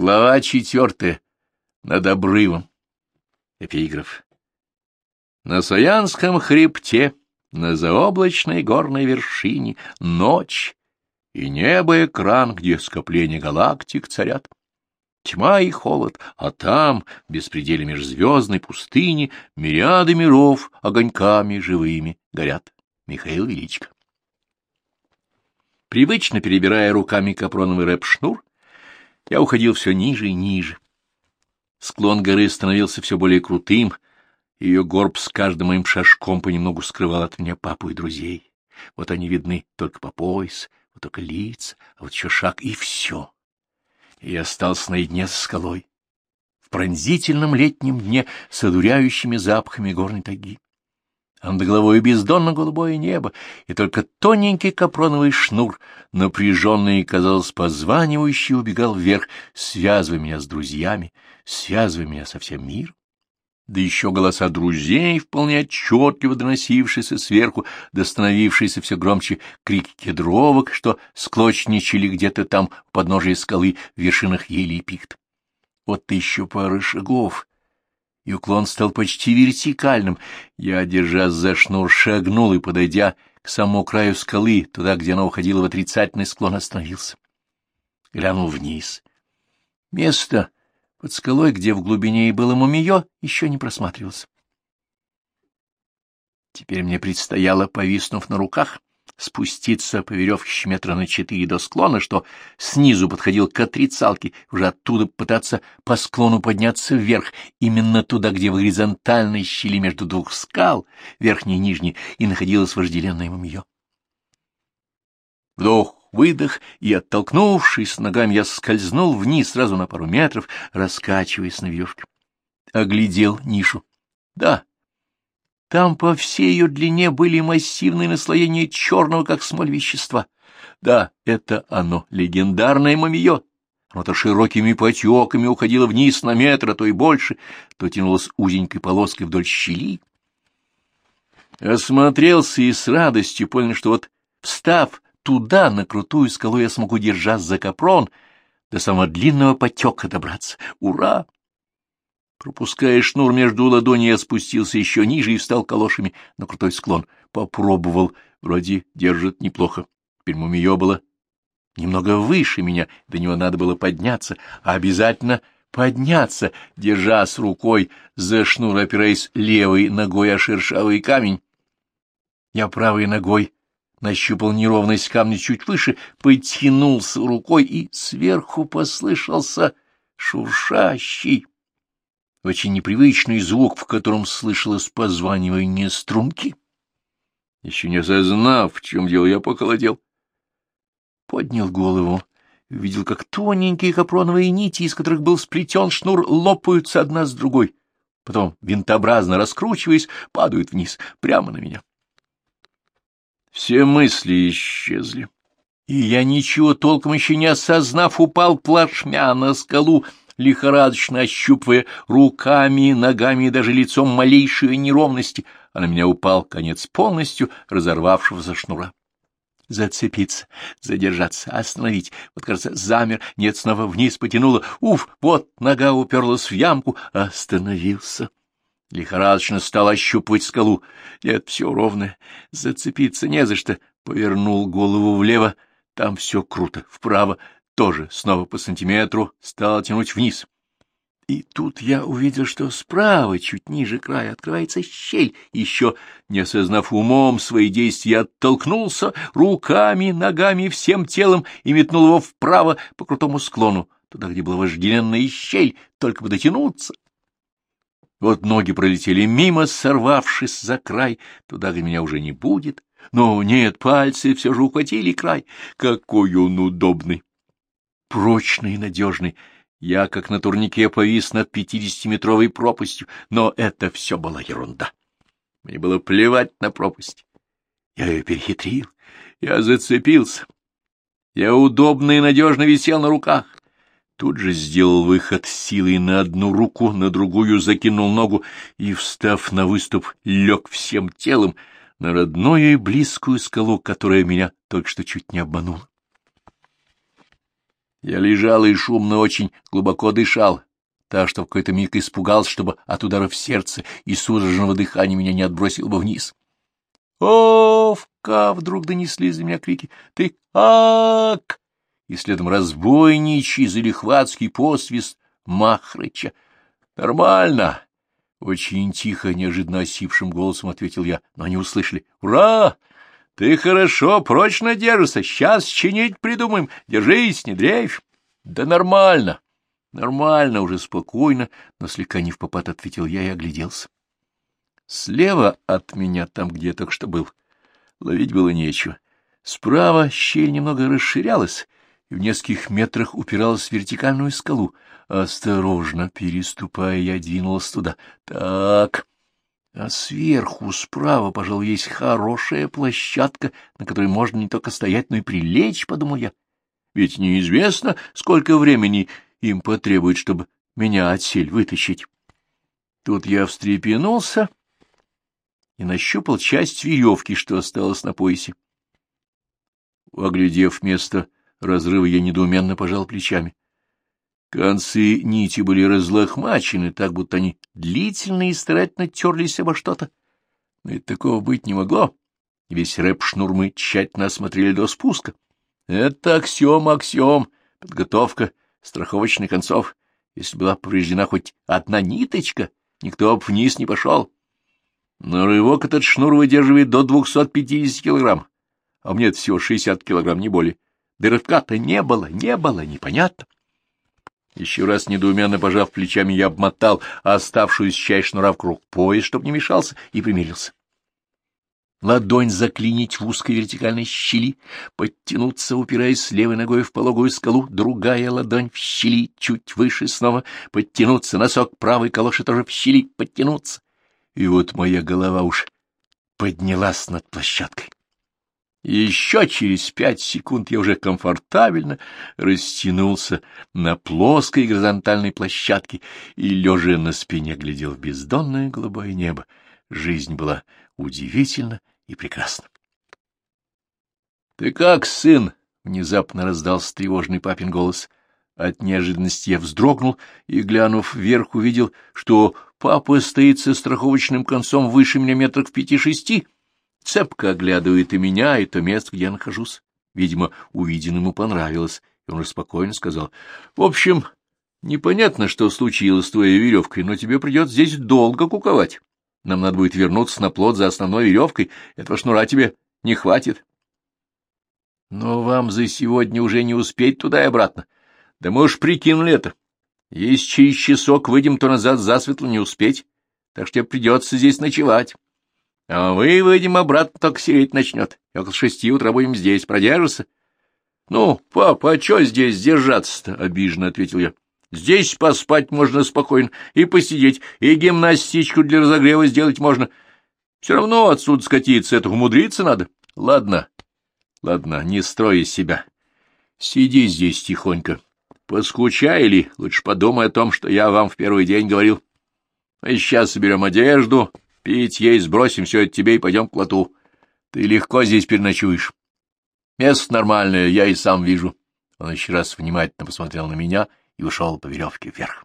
Глава четвертая. Над обрывом. Эпиграф. На Саянском хребте, на заоблачной горной вершине, ночь и небо экран, где скопления галактик царят. Тьма и холод, а там, в беспределе межзвездной пустыни, мириады миров огоньками живыми горят. Михаил Величко. Привычно перебирая руками капроновый рэп-шнур, я уходил все ниже и ниже. Склон горы становился все более крутым, ее горб с каждым моим шажком понемногу скрывал от меня папу и друзей. Вот они видны только по пояс, вот только лица, а вот еще шаг, и все. И я остался наедине со скалой, в пронзительном летнем дне с одуряющими запахами горной тайги а над головой бездонно-голубое небо, и только тоненький капроновый шнур, напряженный казалось, позванивающий, убегал вверх, связывая меня с друзьями, связывая меня со всем миром. Да еще голоса друзей, вполне отчетливо доносившиеся сверху, да становившиеся все громче крики кедровок, что склочничали где-то там в подножии скалы в вершинах ели и пихт. Вот еще пара шагов, и уклон стал почти вертикальным. Я, держась за шнур, шагнул и, подойдя к самому краю скалы, туда, где она уходила в отрицательный склон, остановился. Глянул вниз. Место под скалой, где в глубине и было мумиё, еще не просматривалось. Теперь мне предстояло, повиснув на руках, спуститься по веревке метра на четыре до склона, что снизу подходил к отрицалке, уже оттуда пытаться по склону подняться вверх, именно туда, где в горизонтальной щели между двух скал, верхней и нижней, и находилась вожделенная мумия. Вдох, выдох, и, оттолкнувшись ногами, я скользнул вниз сразу на пару метров, раскачиваясь на веревке. Оглядел нишу. Да, там по всей ее длине были массивные наслоения черного, как смоль, вещества. Да, это оно, легендарное мумиё. Оно то широкими потеками уходило вниз на метр, а то и больше, то тянулось узенькой полоской вдоль щели. Осмотрелся и с радостью понял, что вот, встав туда, на крутую скалу, я смогу держать за капрон, до самого длинного потека добраться. Ура! Пропуская шнур между ладоней, я спустился еще ниже и встал калошами на крутой склон. Попробовал, вроде держит неплохо. Теперь мумиё было немного выше меня, до него надо было подняться, а обязательно подняться, держа с рукой за шнур, опираясь левой ногой о шершавый камень. Я правой ногой нащупал неровность камня чуть выше, потянулся рукой, и сверху послышался шуршащий, очень непривычный звук, в котором слышалось позванивание струнки. Еще не осознав, в чем дело, я похолодел. Поднял голову, видел, как тоненькие капроновые нити, из которых был сплетен шнур, лопаются одна с другой. Потом, винтообразно раскручиваясь, падают вниз, прямо на меня. Все мысли исчезли. И я, ничего толком еще не осознав, упал плашмя на скалу, лихорадочно ощупывая руками, ногами и даже лицом малейшие неровности, а на меня упал конец полностью разорвавшегося шнура. Зацепиться, задержаться, остановить. Вот, кажется, замер, нет, снова вниз потянуло. Уф, вот нога уперлась в ямку, остановился. Лихорадочно стал ощупывать скалу. Нет, все ровно, зацепиться не за что. Повернул голову влево, там все круто, вправо, тоже снова по сантиметру стал тянуть вниз. И тут я увидел, что справа, чуть ниже края, открывается щель. Еще, не осознав умом свои действия, оттолкнулся руками, ногами, всем телом и метнул его вправо по крутому склону, туда, где была вожделенная щель, только бы дотянуться. Вот ноги пролетели мимо, сорвавшись за край, туда, где меня уже не будет. Но нет, пальцы все же ухватили край. Какой он удобный! Прочный и надежный. Я, как на турнике, повис над пятидесятиметровой пропастью, но это все была ерунда. Мне было плевать на пропасть. Я ее перехитрил, я зацепился. Я удобно и надежно висел на руках. Тут же сделал выход силой на одну руку, на другую закинул ногу и, встав на выступ, лег всем телом на родную и близкую скалу, которая меня только что чуть не обманула. Я лежал и шумно очень глубоко дышал, так что в какой-то миг испугался, чтобы от удара в сердце и судорожного дыхания меня не отбросило бы вниз. «Овка!» — вдруг донесли за меня крики. «Ты ак!» И следом разбойничий залихватский посвист Махрыча. «Нормально!» — очень тихо, неожиданно осипшим голосом ответил я, но они услышали. «Ура! Ты хорошо, прочно держишься. Сейчас чинить придумаем. Держись, не дрейфь. Да нормально. Нормально, уже спокойно, но слегка не в попад ответил я и огляделся. Слева от меня, там, где только что был, ловить было нечего. Справа щель немного расширялась, и в нескольких метрах упиралась в вертикальную скалу. Осторожно переступая, я двинулась туда. Так, а сверху, справа, пожалуй, есть хорошая площадка, на которой можно не только стоять, но и прилечь, — подумал я. Ведь неизвестно, сколько времени им потребует, чтобы меня отсель вытащить. Тут я встрепенулся и нащупал часть веревки, что осталось на поясе. Оглядев место разрыва, я недоуменно пожал плечами. Концы нити были разлохмачены, так будто они длительно и старательно терлись обо что-то. Но это такого быть не могло. Весь рэп-шнур мы тщательно осмотрели до спуска. Это аксиом-аксиом, подготовка страховочных концов. Если была повреждена хоть одна ниточка, никто бы вниз не пошел. Но рывок этот шнур выдерживает до 250 килограмм, а мне всего 60 килограмм, не более. Дырка-то не было, не было, непонятно. Еще раз недоуменно пожав плечами, я обмотал оставшуюся часть шнура вкруг пояс, чтобы не мешался, и примерился. Ладонь заклинить в узкой вертикальной щели, подтянуться, упираясь левой ногой в пологую скалу, другая ладонь в щели, чуть выше снова, подтянуться, носок правой калоши тоже в щели, подтянуться. И вот моя голова уж поднялась над площадкой. Еще через пять секунд я уже комфортабельно растянулся на плоской горизонтальной площадке и, лежа на спине, глядел в бездонное голубое небо. Жизнь была удивительна и прекрасна. — Ты как, сын? — внезапно раздался тревожный папин голос. От неожиданности я вздрогнул и, глянув вверх, увидел, что папа стоит со страховочным концом выше меня метров пяти-шести, — Цепко оглядывает и меня, и то место, где я нахожусь. Видимо, увиденному понравилось, и он спокойно сказал. — В общем, непонятно, что случилось с твоей веревкой, но тебе придется здесь долго куковать. Нам надо будет вернуться на плот за основной веревкой. Этого шнура тебе не хватит. — Но вам за сегодня уже не успеть туда и обратно. Да мы уж прикинули это. Если через часок выйдем, то назад засветло не успеть, так что тебе придется здесь ночевать. А мы выйдем обратно, только сереть начнет. И около шести утра будем здесь. Продержишься? — Ну, папа, а что здесь держаться-то? — обиженно ответил я. — Здесь поспать можно спокойно, и посидеть, и гимнастичку для разогрева сделать можно. Все равно отсюда скатиться, это умудриться надо. Ладно, ладно, не строй из себя. Сиди здесь тихонько. Поскучай лучше подумай о том, что я вам в первый день говорил. Мы сейчас соберем одежду, Пить, есть, сбросим все это тебе и пойдем к плоту. Ты легко здесь переночуешь. Место нормальное, я и сам вижу. Он еще раз внимательно посмотрел на меня и ушел по веревке вверх.